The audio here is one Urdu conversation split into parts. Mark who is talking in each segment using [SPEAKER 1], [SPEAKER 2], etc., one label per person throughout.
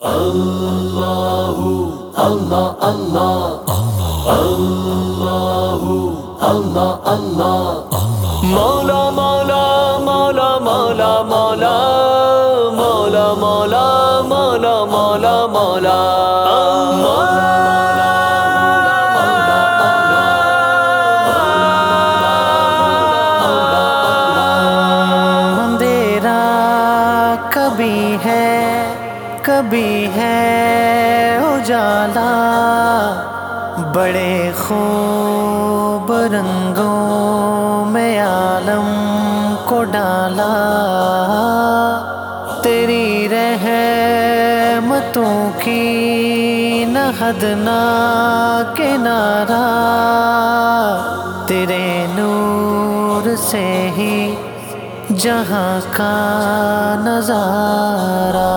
[SPEAKER 1] اللہ اللہ اللہ اللہ اللہ اللہ مولا مولا مولا مولا مولا مولا مولا مولا مولا مولا
[SPEAKER 2] اندھیرا کبھی ہے کبھی ہے اجالا بڑے خوب رنگوں میں عالم کو ڈالا تیری رحمتوں کی نہ حد نہ کنارہ تیرے نور سے ہی جہاں کا نظارہ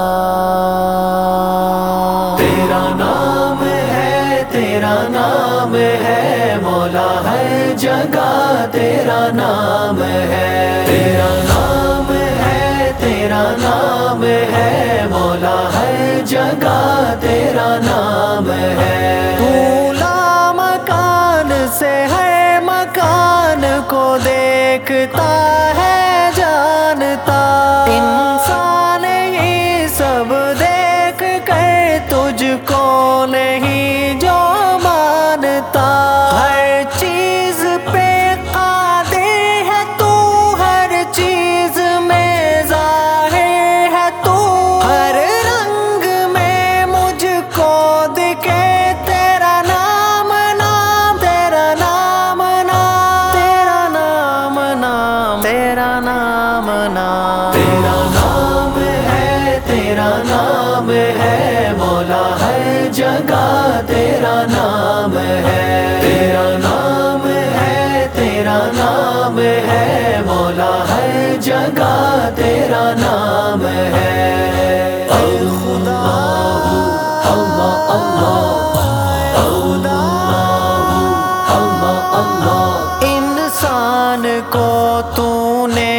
[SPEAKER 1] نام ہے، تیرا نام ہے، تیرا نام ہے، مولا ہے جگہ، تیرا نام ہے۔
[SPEAKER 2] پولا مکان سے ہے، مکان کو دیکھتا ہے، جانتا۔ نام
[SPEAKER 1] ہے مولا ہے جگہ تیرا نام ہے۔ خدا اللہ اللہ
[SPEAKER 2] کو تو نے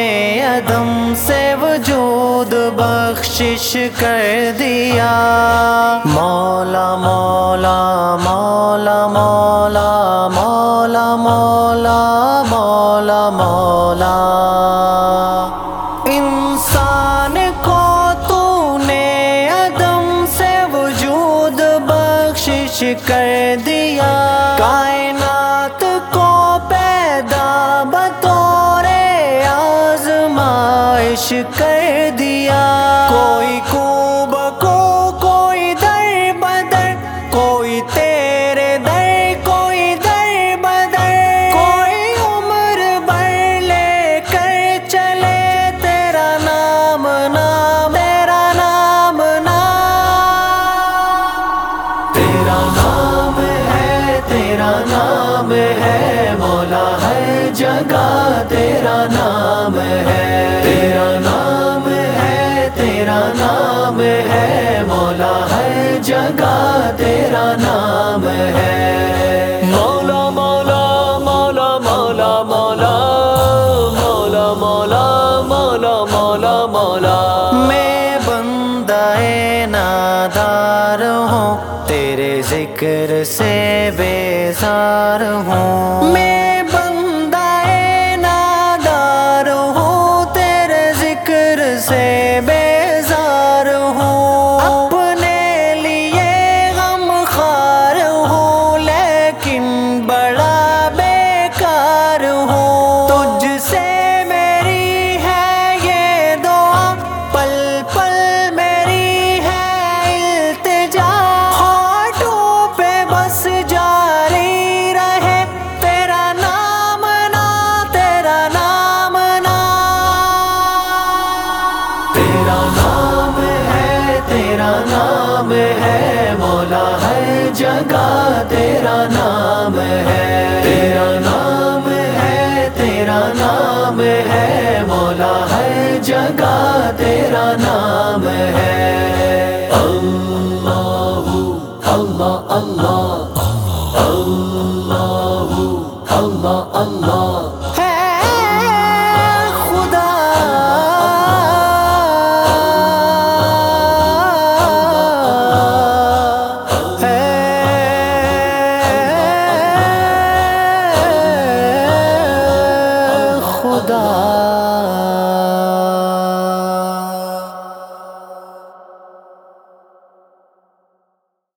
[SPEAKER 2] عدم سے وجود بخشش کر دیا۔ مولا مولا مولا مولا مولا مولا مولا مولا۔ انسان کو تو نے عدم سے وجود بخشش کر دیا۔ کائنات کو پیدا بطور آزمائش کر دیا تیرا نام
[SPEAKER 1] ہے، تیرا نام ہے، مولا ہے جگہ، تیرا نام ہے۔ تیرا نام ہے، تیرا نام ہے، مولا ہے جگہ، تیرا نام ہے۔
[SPEAKER 2] ذکر سے بیزار ہوں۔ میں تیرا نام
[SPEAKER 1] ہے تیرا نام ہے مولا ہے جگہ تیرا نام ہے تیرا نام ہے تیرا نام ہے مولا ہے جگہ تیرا نام ہے اللہ اللہ اللہ اللہ اللہ
[SPEAKER 2] خدا